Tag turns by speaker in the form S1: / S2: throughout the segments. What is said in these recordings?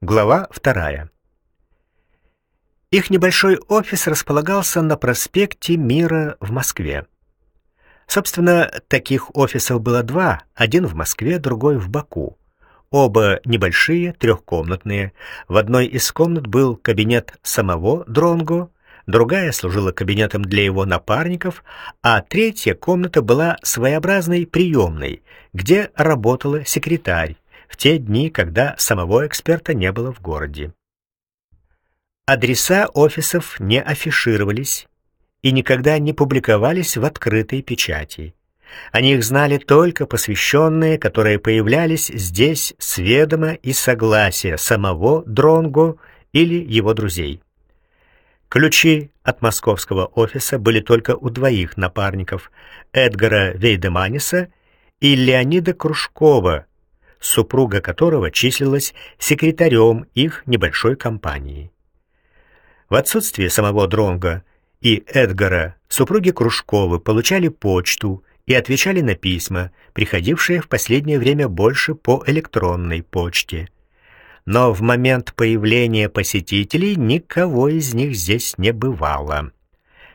S1: Глава вторая. Их небольшой офис располагался на проспекте Мира в Москве. Собственно, таких офисов было два, один в Москве, другой в Баку. Оба небольшие, трехкомнатные. В одной из комнат был кабинет самого Дронго, другая служила кабинетом для его напарников, а третья комната была своеобразной приемной, где работала секретарь в те дни, когда самого эксперта не было в городе. Адреса офисов не афишировались и никогда не публиковались в открытой печати. О них знали только посвященные, которые появлялись здесь с ведома и согласия самого Дронго или его друзей. Ключи от московского офиса были только у двоих напарников Эдгара Вейдеманиса и Леонида Кружкова, супруга которого числилась секретарем их небольшой компании. В отсутствие самого Дронга и Эдгара супруги Кружковы получали почту и отвечали на письма, приходившие в последнее время больше по электронной почте. Но в момент появления посетителей никого из них здесь не бывало.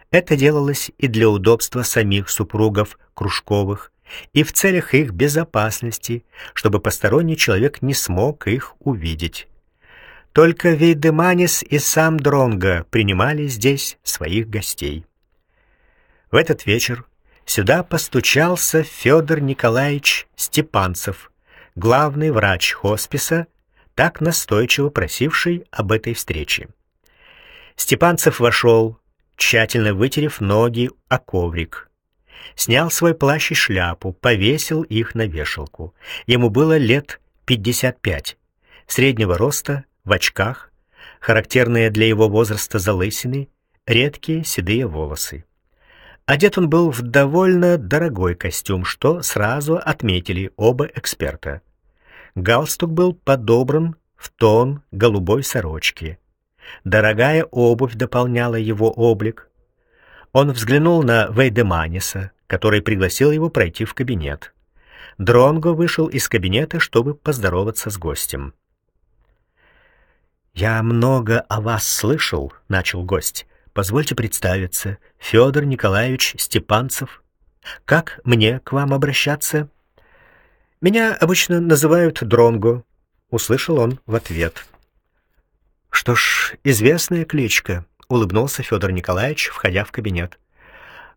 S1: Это делалось и для удобства самих супругов Кружковых, и в целях их безопасности, чтобы посторонний человек не смог их увидеть. Только Вейдеманис и сам Дронга принимали здесь своих гостей. В этот вечер сюда постучался Федор Николаевич Степанцев, главный врач хосписа, так настойчиво просивший об этой встрече. Степанцев вошел, тщательно вытерев ноги о коврик. Снял свой плащ и шляпу, повесил их на вешалку. Ему было лет пятьдесят пять, среднего роста, в очках, характерные для его возраста залысины, редкие седые волосы. Одет он был в довольно дорогой костюм, что сразу отметили оба эксперта. Галстук был подобран в тон голубой сорочки. Дорогая обувь дополняла его облик. Он взглянул на Вейдеманиса, который пригласил его пройти в кабинет. Дронго вышел из кабинета, чтобы поздороваться с гостем. «Я много о вас слышал», — начал гость. «Позвольте представиться. Федор Николаевич Степанцев. Как мне к вам обращаться?» «Меня обычно называют Дронго», — услышал он в ответ. «Что ж, известная кличка», — улыбнулся Федор Николаевич, входя в кабинет.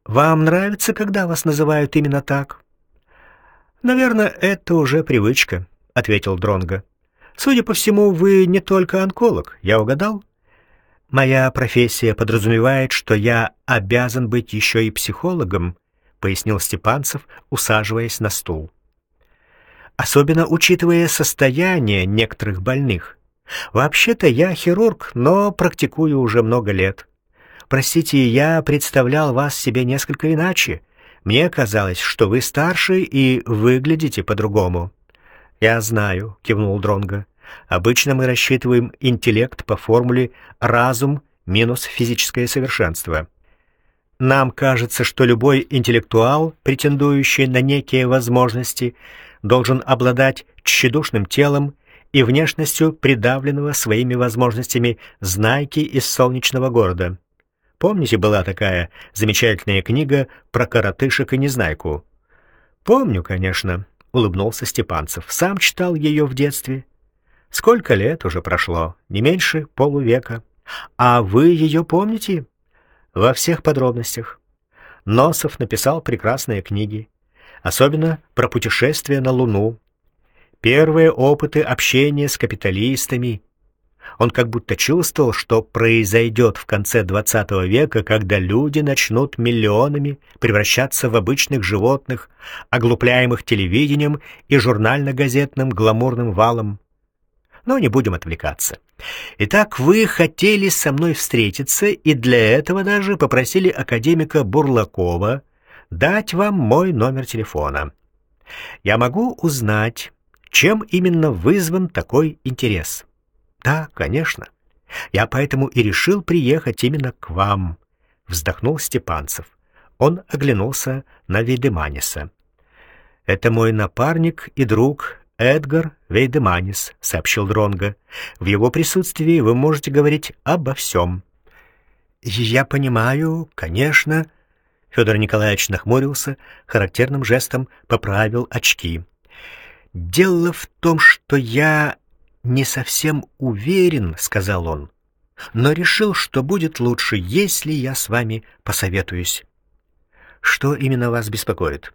S1: «Вам нравится, когда вас называют именно так?» «Наверное, это уже привычка», — ответил Дронго. Судя по всему, вы не только онколог, я угадал? Моя профессия подразумевает, что я обязан быть еще и психологом, пояснил Степанцев, усаживаясь на стул. Особенно учитывая состояние некоторых больных. Вообще-то я хирург, но практикую уже много лет. Простите, я представлял вас себе несколько иначе. Мне казалось, что вы старше и выглядите по-другому. Я знаю, кивнул Дронга. Обычно мы рассчитываем интеллект по формуле разум минус физическое совершенство. Нам кажется, что любой интеллектуал, претендующий на некие возможности, должен обладать тщедушным телом и внешностью придавленного своими возможностями знайки из солнечного города. Помните, была такая замечательная книга про коротышек и незнайку? Помню, конечно улыбнулся Степанцев. Сам читал ее в детстве. Сколько лет уже прошло? Не меньше полувека. А вы ее помните? Во всех подробностях. Носов написал прекрасные книги, особенно про путешествия на Луну. Первые опыты общения с капиталистами, он как будто чувствовал, что произойдет в конце XX века, когда люди начнут миллионами превращаться в обычных животных, оглупляемых телевидением и журнально-газетным гламурным валом. Но не будем отвлекаться. Итак, вы хотели со мной встретиться и для этого даже попросили академика Бурлакова дать вам мой номер телефона. Я могу узнать, чем именно вызван такой интерес. Да, конечно. Я поэтому и решил приехать именно к вам, вздохнул Степанцев. Он оглянулся на Ведеманиса. Это мой напарник и друг Эдгар Вейдеманис, сообщил Дронга. В его присутствии вы можете говорить обо всем. Я понимаю, конечно. Федор Николаевич нахмурился, характерным жестом поправил очки. Дело в том, что я не совсем уверен, сказал он. Но решил, что будет лучше, если я с вами посоветуюсь. Что именно вас беспокоит?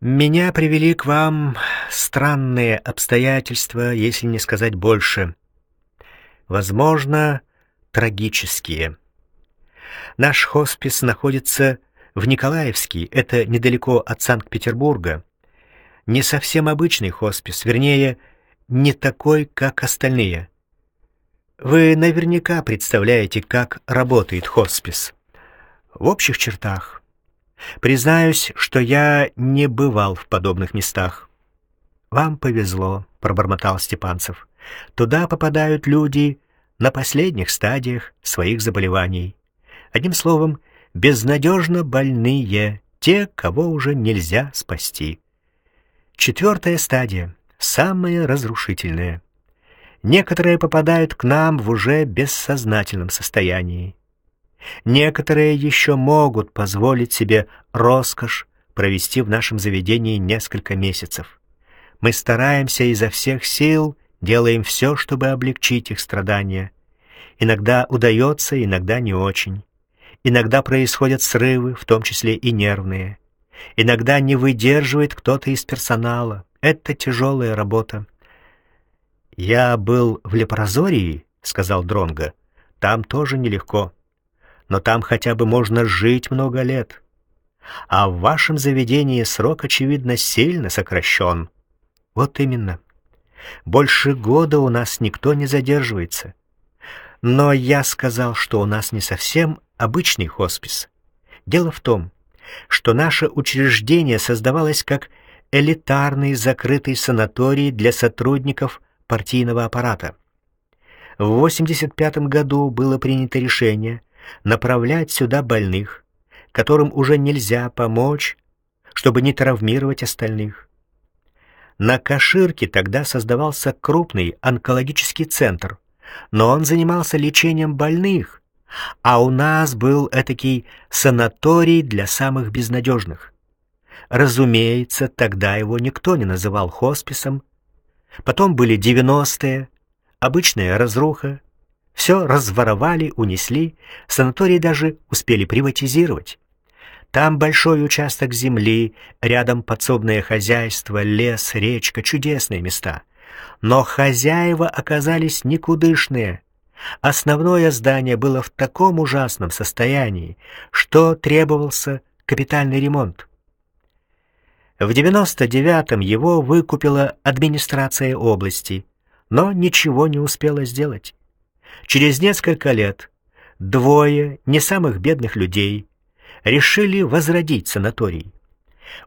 S1: Меня привели к вам странные обстоятельства, если не сказать больше. Возможно, трагические. Наш хоспис находится в Николаевске, это недалеко от Санкт-Петербурга. Не совсем обычный хоспис, вернее, не такой, как остальные. Вы наверняка представляете, как работает хоспис. В общих чертах Признаюсь, что я не бывал в подобных местах. Вам повезло, пробормотал Степанцев. Туда попадают люди на последних стадиях своих заболеваний. Одним словом, безнадежно больные, те, кого уже нельзя спасти. Четвертая стадия, самая разрушительная. Некоторые попадают к нам в уже бессознательном состоянии. Некоторые еще могут позволить себе роскошь провести в нашем заведении несколько месяцев. Мы стараемся изо всех сил, делаем все, чтобы облегчить их страдания. Иногда удается, иногда не очень. Иногда происходят срывы, в том числе и нервные. Иногда не выдерживает кто-то из персонала. Это тяжелая работа. Я был в лепрозории, сказал Дронга. Там тоже нелегко но там хотя бы можно жить много лет. А в вашем заведении срок, очевидно, сильно сокращен. Вот именно. Больше года у нас никто не задерживается. Но я сказал, что у нас не совсем обычный хоспис. Дело в том, что наше учреждение создавалось как элитарный закрытый санаторий для сотрудников партийного аппарата. В 85 году было принято решение направлять сюда больных, которым уже нельзя помочь, чтобы не травмировать остальных. На Каширке тогда создавался крупный онкологический центр, но он занимался лечением больных, а у нас был этакий санаторий для самых безнадежных. Разумеется, тогда его никто не называл хосписом. Потом были девяностые, обычная разруха, все разворовали, унесли, санаторий даже успели приватизировать. Там большой участок земли, рядом подсобное хозяйство, лес, речка, чудесные места. Но хозяева оказались никудышные. Основное здание было в таком ужасном состоянии, что требовался капитальный ремонт. В 99-м его выкупила администрация области, но ничего не успела сделать. Через несколько лет двое не самых бедных людей решили возродить санаторий.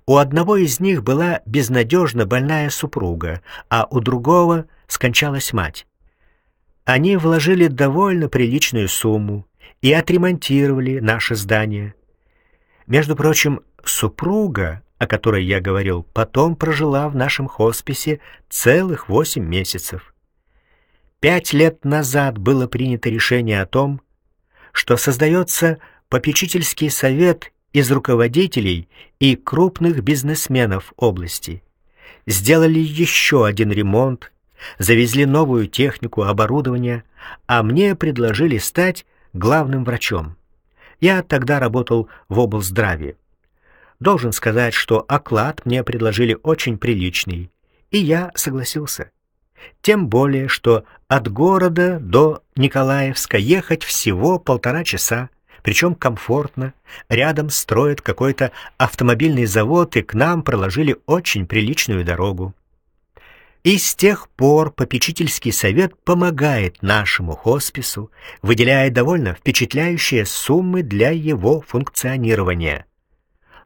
S1: У одного из них была безнадежно больная супруга, а у другого скончалась мать. Они вложили довольно приличную сумму и отремонтировали наше здание. Между прочим, супруга, о которой я говорил, потом прожила в нашем хосписе целых восемь месяцев. Пять лет назад было принято решение о том, что создается попечительский совет из руководителей и крупных бизнесменов области. Сделали еще один ремонт, завезли новую технику, оборудование, а мне предложили стать главным врачом. Я тогда работал в облздраве. Должен сказать, что оклад мне предложили очень приличный, и я согласился. Тем более, что от города до Николаевска ехать всего полтора часа, причем комфортно. Рядом строят какой-то автомобильный завод, и к нам проложили очень приличную дорогу. И с тех пор попечительский совет помогает нашему хоспису, выделяя довольно впечатляющие суммы для его функционирования.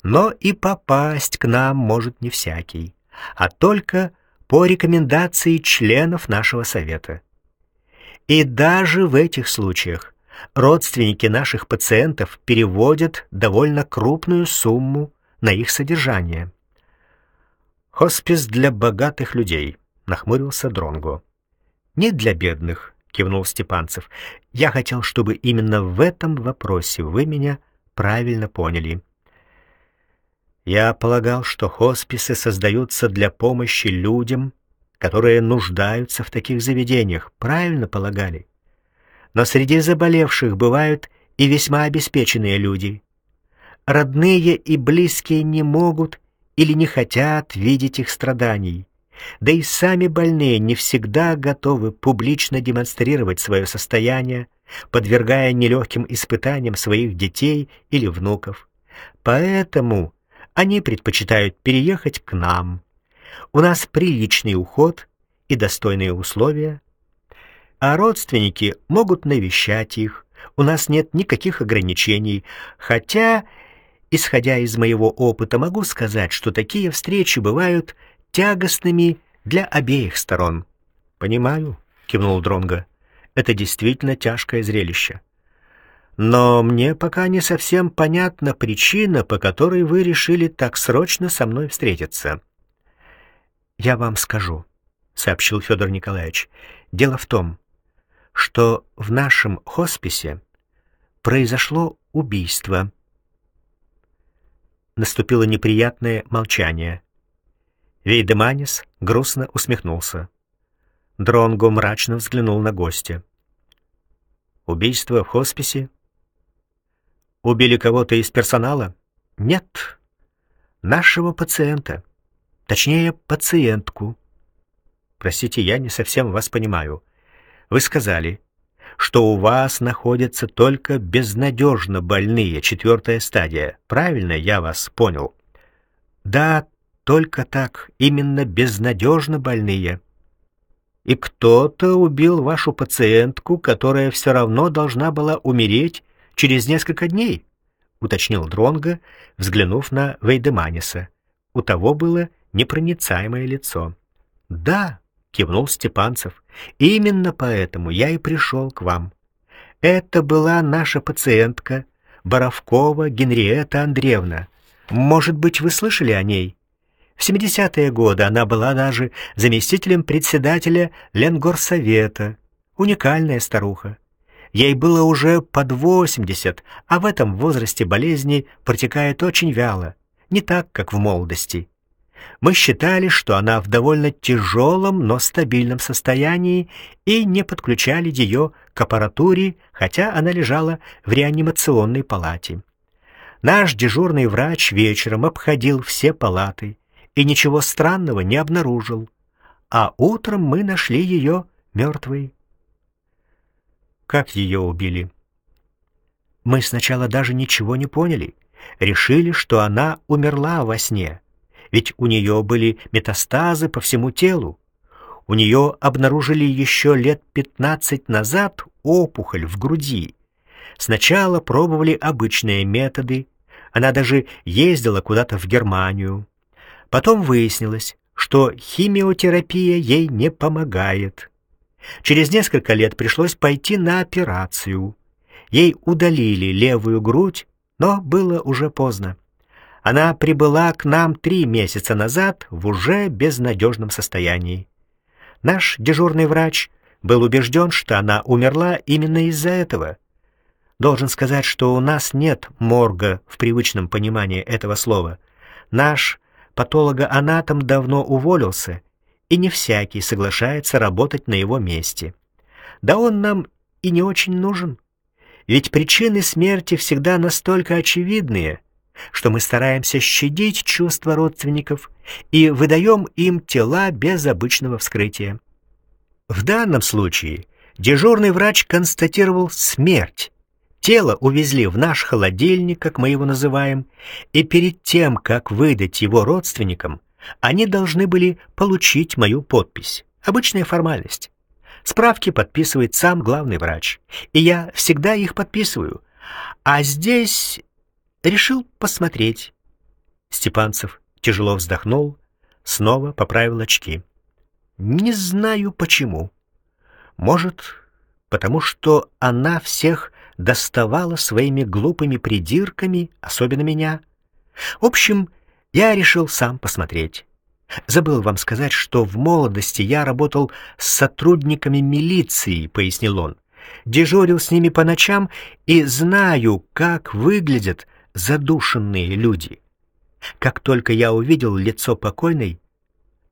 S1: Но и попасть к нам может не всякий, а только по рекомендации членов нашего совета. И даже в этих случаях родственники наших пациентов переводят довольно крупную сумму на их содержание. Хоспис для богатых людей, нахмурился Дронго. Не для бедных, кивнул Степанцев. Я хотел, чтобы именно в этом вопросе вы меня правильно поняли. Я полагал, что хосписы создаются для помощи людям, которые нуждаются в таких заведениях. Правильно полагали. Но среди заболевших бывают и весьма обеспеченные люди. Родные и близкие не могут или не хотят видеть их страданий. Да и сами больные не всегда готовы публично демонстрировать свое состояние, подвергая нелегким испытаниям своих детей или внуков. Поэтому они предпочитают переехать к нам. У нас приличный уход и достойные условия, а родственники могут навещать их. У нас нет никаких ограничений, хотя, исходя из моего опыта, могу сказать, что такие встречи бывают тягостными для обеих сторон. Понимаю, кивнул Дронга. Это действительно тяжкое зрелище. Но мне пока не совсем понятна причина, по которой вы решили так срочно со мной встретиться. Я вам скажу, сообщил Федор Николаевич. Дело в том, что в нашем хосписе произошло убийство. Наступило неприятное молчание. Вейдеманис грустно усмехнулся. Дронго мрачно взглянул на гостя. Убийство в хосписе? Убили кого-то из персонала? Нет. Нашего пациента. Точнее, пациентку. Простите, я не совсем вас понимаю. Вы сказали, что у вас находятся только безнадежно больные, четвертая стадия. Правильно я вас понял? Да, только так, именно безнадежно больные. И кто-то убил вашу пациентку, которая все равно должна была умереть через несколько дней, уточнил Дронга, взглянув на Вейдеманиса. У того было непроницаемое лицо. Да, кивнул Степанцев. Именно поэтому я и пришел к вам. Это была наша пациентка Боровкова Генриетта Андреевна. Может быть, вы слышали о ней? В 70-е годы она была даже заместителем председателя Ленгорсовета. Уникальная старуха. Ей было уже под 80, а в этом возрасте болезни протекает очень вяло, не так, как в молодости. Мы считали, что она в довольно тяжелом, но стабильном состоянии и не подключали ее к аппаратуре, хотя она лежала в реанимационной палате. Наш дежурный врач вечером обходил все палаты и ничего странного не обнаружил, а утром мы нашли ее мертвой. Как ее убили? Мы сначала даже ничего не поняли. Решили, что она умерла во сне. Ведь у нее были метастазы по всему телу. У нее обнаружили еще лет пятнадцать назад опухоль в груди. Сначала пробовали обычные методы. Она даже ездила куда-то в Германию. Потом выяснилось, что химиотерапия ей не помогает. Через несколько лет пришлось пойти на операцию. Ей удалили левую грудь, но было уже поздно. Она прибыла к нам три месяца назад в уже безнадежном состоянии. Наш дежурный врач был убежден, что она умерла именно из-за этого. Должен сказать, что у нас нет морга в привычном понимании этого слова. Наш патологоанатом давно уволился и не всякий соглашается работать на его месте. Да он нам и не очень нужен. Ведь причины смерти всегда настолько очевидные, что мы стараемся щадить чувства родственников и выдаем им тела без обычного вскрытия. В данном случае дежурный врач констатировал смерть. Тело увезли в наш холодильник, как мы его называем, и перед тем, как выдать его родственникам, они должны были получить мою подпись. Обычная формальность. Справки подписывает сам главный врач, и я всегда их подписываю. А здесь решил посмотреть. Степанцев тяжело вздохнул, снова поправил очки. Не знаю почему. Может, потому что она всех доставала своими глупыми придирками, особенно меня. В общем, я решил сам посмотреть. Забыл вам сказать, что в молодости я работал с сотрудниками милиции, пояснил он. Дежурил с ними по ночам и знаю, как выглядят задушенные люди. Как только я увидел лицо покойной,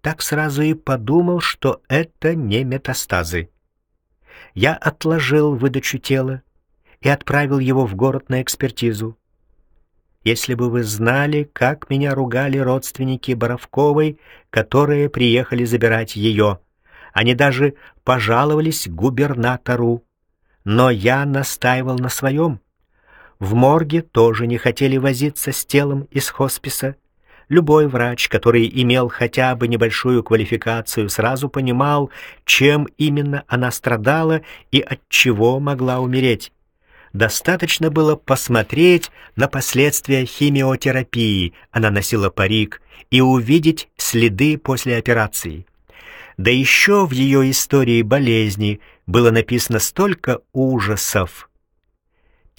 S1: так сразу и подумал, что это не метастазы. Я отложил выдачу тела и отправил его в город на экспертизу. Если бы вы знали, как меня ругали родственники Боровковой, которые приехали забирать ее. Они даже пожаловались губернатору. Но я настаивал на своем. В морге тоже не хотели возиться с телом из хосписа. Любой врач, который имел хотя бы небольшую квалификацию, сразу понимал, чем именно она страдала и от чего могла умереть. Достаточно было посмотреть на последствия химиотерапии, она носила парик, и увидеть следы после операции. Да еще в ее истории болезни было написано столько ужасов,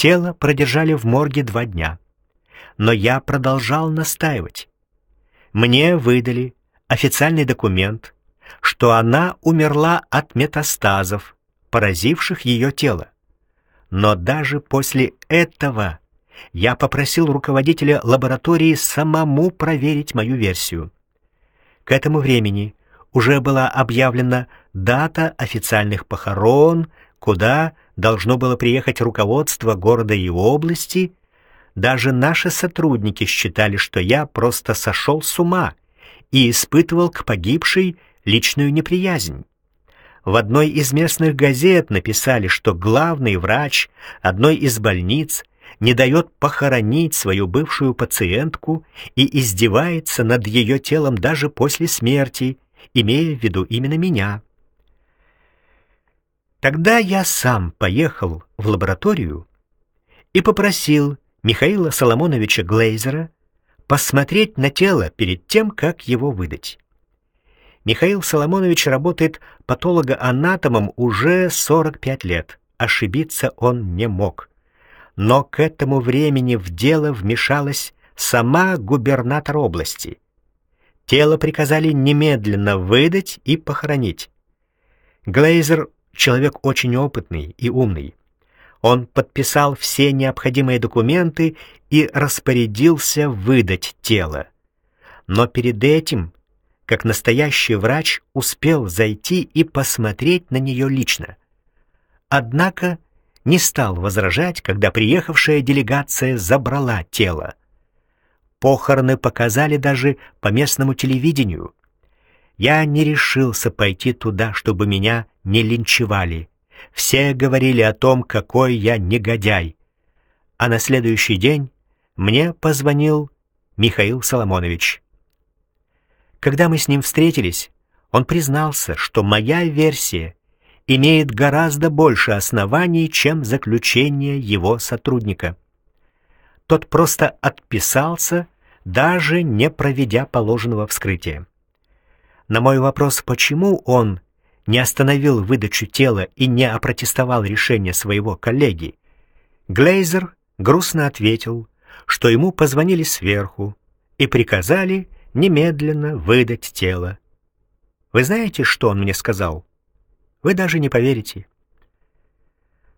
S1: Тело продержали в морге два дня. Но я продолжал настаивать. Мне выдали официальный документ, что она умерла от метастазов, поразивших ее тело. Но даже после этого я попросил руководителя лаборатории самому проверить мою версию. К этому времени уже была объявлена дата официальных похорон, куда должно было приехать руководство города и области, даже наши сотрудники считали, что я просто сошел с ума и испытывал к погибшей личную неприязнь. В одной из местных газет написали, что главный врач одной из больниц не дает похоронить свою бывшую пациентку и издевается над ее телом даже после смерти, имея в виду именно меня. Тогда я сам поехал в лабораторию и попросил Михаила Соломоновича Глейзера посмотреть на тело перед тем, как его выдать. Михаил Соломонович работает патологоанатомом уже 45 лет. Ошибиться он не мог. Но к этому времени в дело вмешалась сама губернатор области. Тело приказали немедленно выдать и похоронить. Глейзер человек очень опытный и умный. Он подписал все необходимые документы и распорядился выдать тело. Но перед этим, как настоящий врач, успел зайти и посмотреть на нее лично. Однако не стал возражать, когда приехавшая делегация забрала тело. Похороны показали даже по местному телевидению. Я не решился пойти туда, чтобы меня не линчевали. Все говорили о том, какой я негодяй. А на следующий день мне позвонил Михаил Соломонович. Когда мы с ним встретились, он признался, что моя версия имеет гораздо больше оснований, чем заключение его сотрудника. Тот просто отписался, даже не проведя положенного вскрытия. На мой вопрос, почему он не остановил выдачу тела и не опротестовал решение своего коллеги, Глейзер грустно ответил, что ему позвонили сверху и приказали немедленно выдать тело. Вы знаете, что он мне сказал? Вы даже не поверите.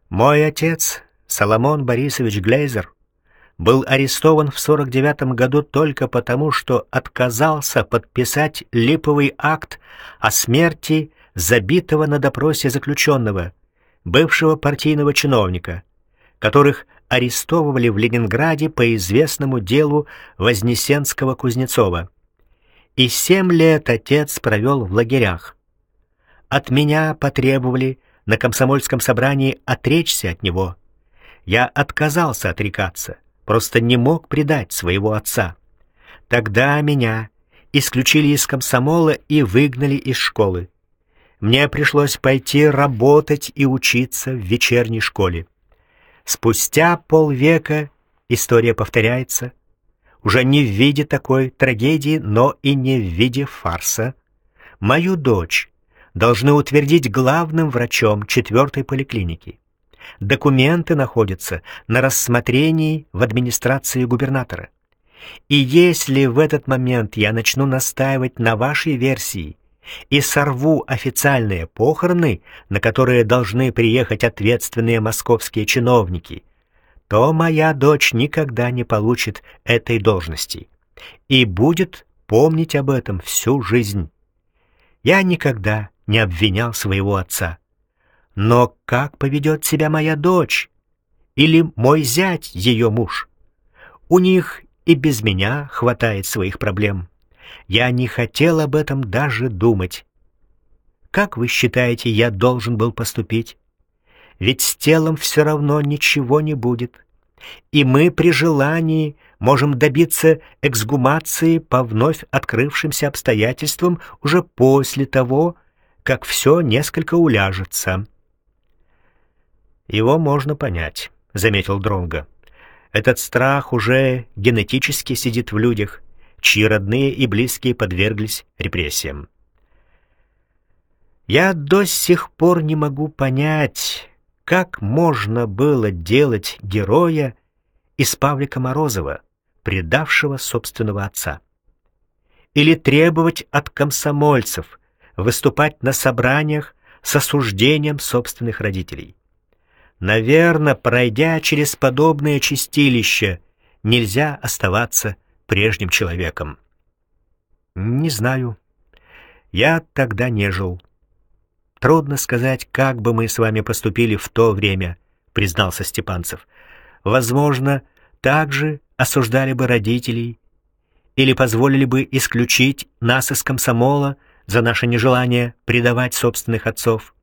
S1: Мой отец, Соломон Борисович Глейзер, был арестован в 49 году только потому, что отказался подписать липовый акт о смерти забитого на допросе заключенного, бывшего партийного чиновника, которых арестовывали в Ленинграде по известному делу Вознесенского-Кузнецова. И семь лет отец провел в лагерях. От меня потребовали на комсомольском собрании отречься от него. Я отказался отрекаться, просто не мог предать своего отца. Тогда меня исключили из комсомола и выгнали из школы. Мне пришлось пойти работать и учиться в вечерней школе. Спустя полвека история повторяется, уже не в виде такой трагедии, но и не в виде фарса. Мою дочь должны утвердить главным врачом четвертой поликлиники. Документы находятся на рассмотрении в администрации губернатора. И если в этот момент я начну настаивать на вашей версии и сорву официальные похороны, на которые должны приехать ответственные московские чиновники, то моя дочь никогда не получит этой должности и будет помнить об этом всю жизнь. Я никогда не обвинял своего отца. Но как поведет себя моя дочь или мой зять, ее муж? У них и без меня хватает своих проблем. Я не хотел об этом даже думать. Как вы считаете, я должен был поступить? Ведь с телом все равно ничего не будет. И мы при желании можем добиться эксгумации по вновь открывшимся обстоятельствам уже после того, как все несколько уляжется. Его можно понять, заметил Дронга. Этот страх уже генетически сидит в людях, чьи родные и близкие подверглись репрессиям. Я до сих пор не могу понять, как можно было делать героя из Павлика Морозова, предавшего собственного отца. Или требовать от комсомольцев выступать на собраниях с осуждением собственных родителей. Наверное, пройдя через подобное чистилище, нельзя оставаться прежним человеком. Не знаю. Я тогда не жил. Трудно сказать, как бы мы с вами поступили в то время, признался Степанцев. Возможно, также осуждали бы родителей или позволили бы исключить нас из комсомола за наше нежелание предавать собственных отцов.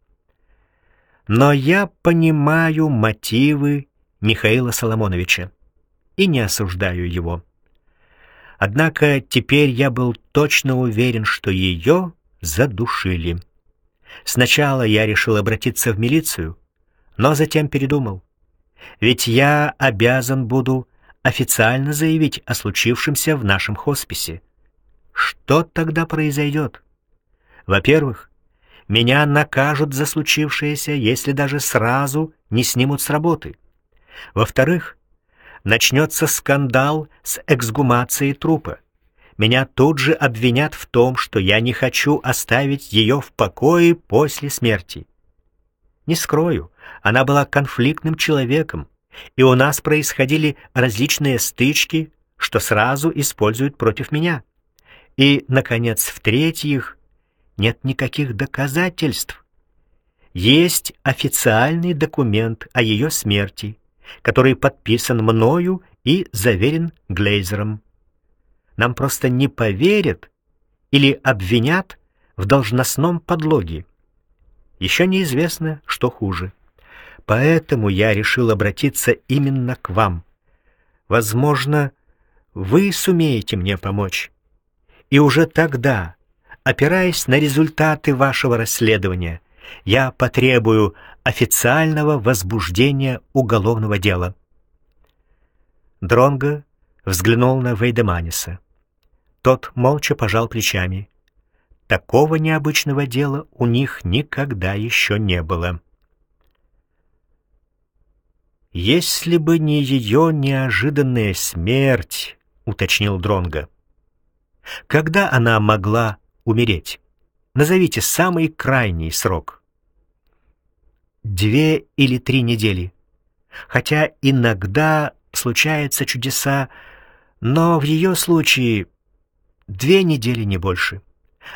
S1: Но я понимаю мотивы Михаила Соломоновича и не осуждаю его. Однако теперь я был точно уверен, что ее задушили. Сначала я решил обратиться в милицию, но затем передумал. Ведь я обязан буду официально заявить о случившемся в нашем хосписе. Что тогда произойдет? Во-первых, меня накажут за случившееся, если даже сразу не снимут с работы. Во-вторых, начнется скандал с эксгумацией трупа. Меня тут же обвинят в том, что я не хочу оставить ее в покое после смерти. Не скрою, она была конфликтным человеком, и у нас происходили различные стычки, что сразу используют против меня. И наконец, в-третьих, нет никаких доказательств. Есть официальный документ о ее смерти, который подписан мною и заверен Глейзером. Нам просто не поверят или обвинят в должностном подлоге. Еще неизвестно, что хуже. Поэтому я решил обратиться именно к вам. Возможно, вы сумеете мне помочь. И уже тогда Опираясь на результаты вашего расследования, я потребую официального возбуждения уголовного дела. Дронго взглянул на Вейдеманиса. Тот молча пожал плечами. Такого необычного дела у них никогда еще не было. Если бы не ее неожиданная смерть, уточнил Дронго. Когда она могла умереть? Назовите самый крайний срок. Две или три недели. Хотя иногда случаются чудеса, но в ее случае две недели не больше.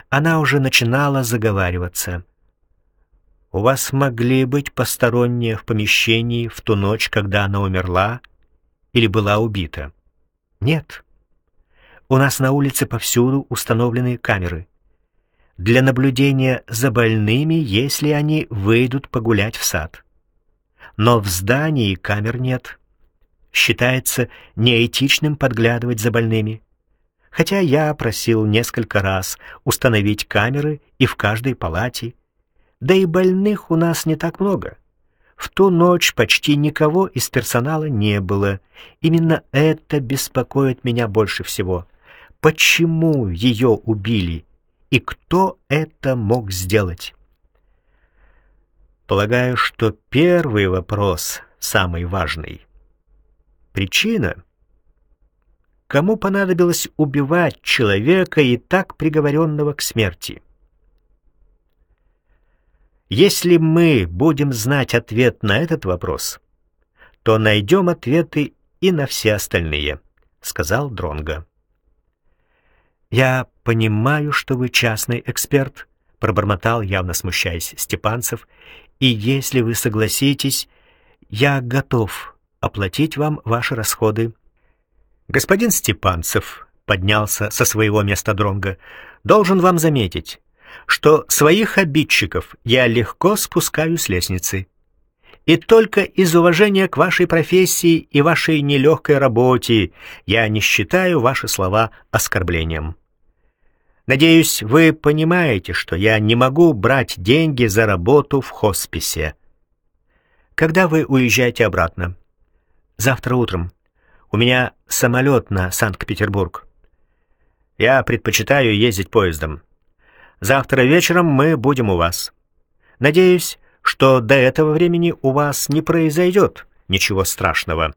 S1: Она уже начинала заговариваться. У вас могли быть посторонние в помещении в ту ночь, когда она умерла или была убита? Нет. У нас на улице повсюду установлены камеры для наблюдения за больными, если они выйдут погулять в сад. Но в здании камер нет. Считается неэтичным подглядывать за больными. Хотя я просил несколько раз установить камеры и в каждой палате. Да и больных у нас не так много. В ту ночь почти никого из персонала не было. Именно это беспокоит меня больше всего. Почему ее убили? и кто это мог сделать? Полагаю, что первый вопрос самый важный. Причина кому понадобилось убивать человека и так приговоренного к смерти? Если мы будем знать ответ на этот вопрос, то найдем ответы и на все остальные, сказал Дронга. Я понимаю, что вы частный эксперт, пробормотал, явно смущаясь Степанцев, и если вы согласитесь, я готов оплатить вам ваши расходы. Господин Степанцев поднялся со своего места Дронга. Должен вам заметить, что своих обидчиков я легко спускаю с лестницы. И только из уважения к вашей профессии и вашей нелегкой работе я не считаю ваши слова оскорблением. Надеюсь, вы понимаете, что я не могу брать деньги за работу в хосписе. Когда вы уезжаете обратно? Завтра утром. У меня самолет на Санкт-Петербург. Я предпочитаю ездить поездом. Завтра вечером мы будем у вас. Надеюсь, что до этого времени у вас не произойдет ничего страшного.